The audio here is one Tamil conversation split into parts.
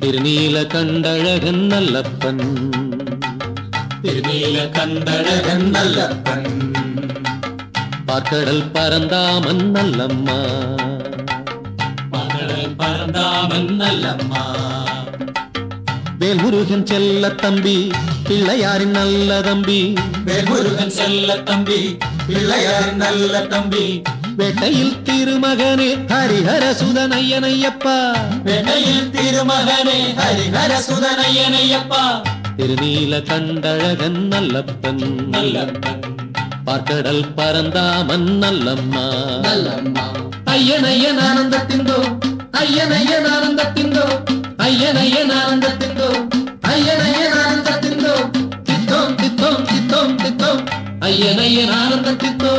திருநீல கண்டழகன் நல்லப்பன். திருநீல கந்தழகன் நல்லப்பன். பார்க்கடல் பரந்தாமன் நல்லம்மா. மகளல் பரந்தாமன் நல்லம்மா. வேல்முருகன் செல்ல தம்பி பிள்ளையாரின் நல்ல தம்பி. வேல்முருகன் செல்ல தம்பி பிள்ளையார் நல்ல தம்பி. வேட்டையில் திருமகனே ஹரிஹர சுதனையனையப்பா வெண்ணையில் திருமகனே ஹரிஹர சுதனையனையப்பா திருநீல கண்டழகன் நல்லப்பன் நல்லப்பன். பார்க்கடல் பரந்தாமன் நல்லம்மா. நல்லம்மா. ஐயன் ஐயன் ஆனந்தத்திந்தோ ஐயன் ஐயன் ஆனந்தத்திந்தோ ஐயன் ஐயன் ஆனந்தத்திந்தோ ஐயன் ஐயன் ஆனந்தத்திந்தோ தித்தோம் தித்தோம் தித்தோம் தித்தோம் ஐயன் ஐயன் ஆனந்தத்திந்தோ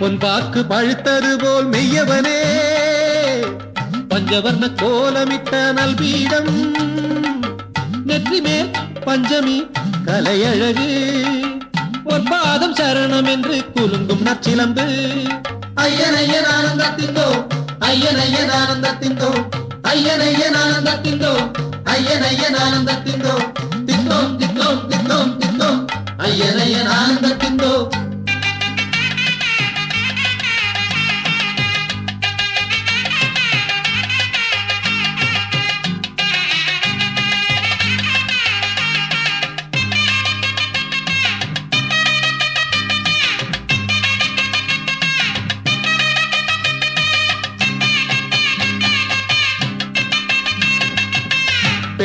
பொன் பாக்கு பழுத்தது போல் மெய்யவனே. பஞ்சவர்ண கோலமிட்ட நல்வீடம் நெற்றி மேல் பஞ்சமி கலையழகு. ஒரு பாதம் சரணம் என்று குலுங்கும் நச்சிலம்பு ஐயன் ஐயன் ஆனந்தத்திந்தோ ஐயன் ஐயன் ஆனந்தத்திந்தோ ஐயன் ஐயன் ஆனந்தத்திந்தோ ஐயன் ஐயன் ஆனந்தத்திந்தோ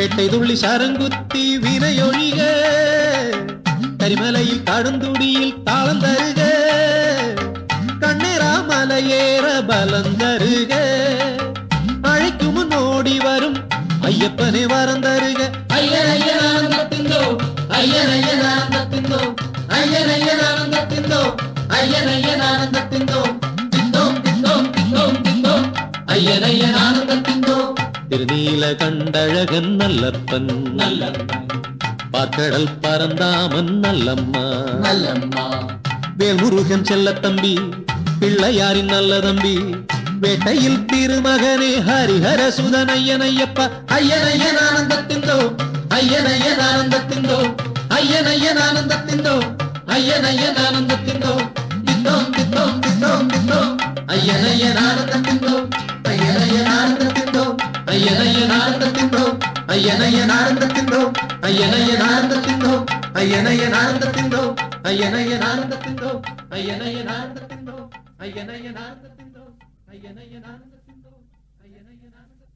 பேட்டை துள்ளி சரங்குத்தி வினையொழிக கரிமலையில் கடுந்துடியில் தாளம் தருக கண்ணேரா மலையேற பலம் தருக அழைக்கும் ஓடி வரும் ஐயப்பனை வரம் தருக ஐயன் ஐயன் ஆனந்தத்திந்தோ ஐயன் ஐயன் ஆனந்தத்திந்தோ ஐயன் ஐயன் ஆனந்தத்திந்தோ ஐயன் ஐயன் ஆனந்தத்திந்தோ திந்தோம் திந்தோம் திந்தோம் திந்தோம் ஐயன் ஐயன் ஆனந்த நீர் நீல கண்டழகன் நல்லப்பன். பார்க்கடல் பரந்தாமன் நல்லம்மா. நல்லம்மா. வேல்முருகன் செல்ல தம்பி பிள்ளையாரின் நல்ல தம்பி. வேட்டையில் திருமகனே ஹரிஹர சுதன் ஐயன் ஐயப்பா ஐயனையன் ஆனந்தத்திந்தோ ஐயனையன் ஆனந்தத்திந்தோ ஐயனையன் ஆனந்தத்திந்தோ ஐயனையன் ஆனந்தத்திந்தோ. ஆனந்தத்தின்றோம் ஐயனைய ஆனந்தத்தின்றோம் ஐயனைய ஆனந்தத்தின்றோம் ஐயனைய ஆனந்தத்தின்றோம் ஐயனைய ஆனந்தத்தின்றோம் ஐயனைய ஆனந்தத்தின்றோம் ஐயனைய ஆனந்தத்தின்றோம் ஐயனைய ஆனந்தத்தின்றோம்